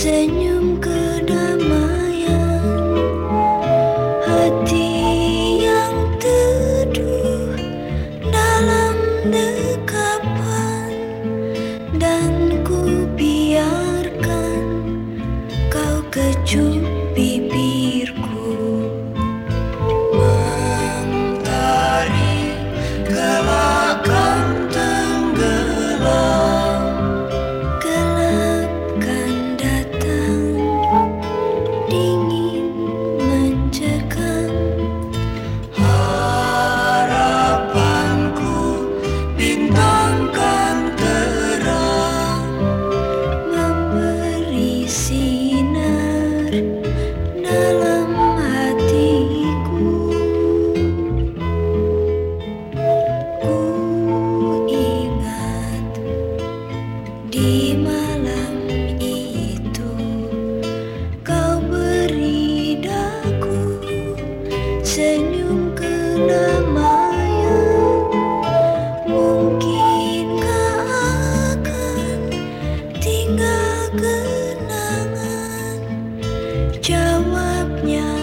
senyum kedamaian hati yang teduh dalam dekapan dan ku biarkan kau kecuali Bye. jawabnya.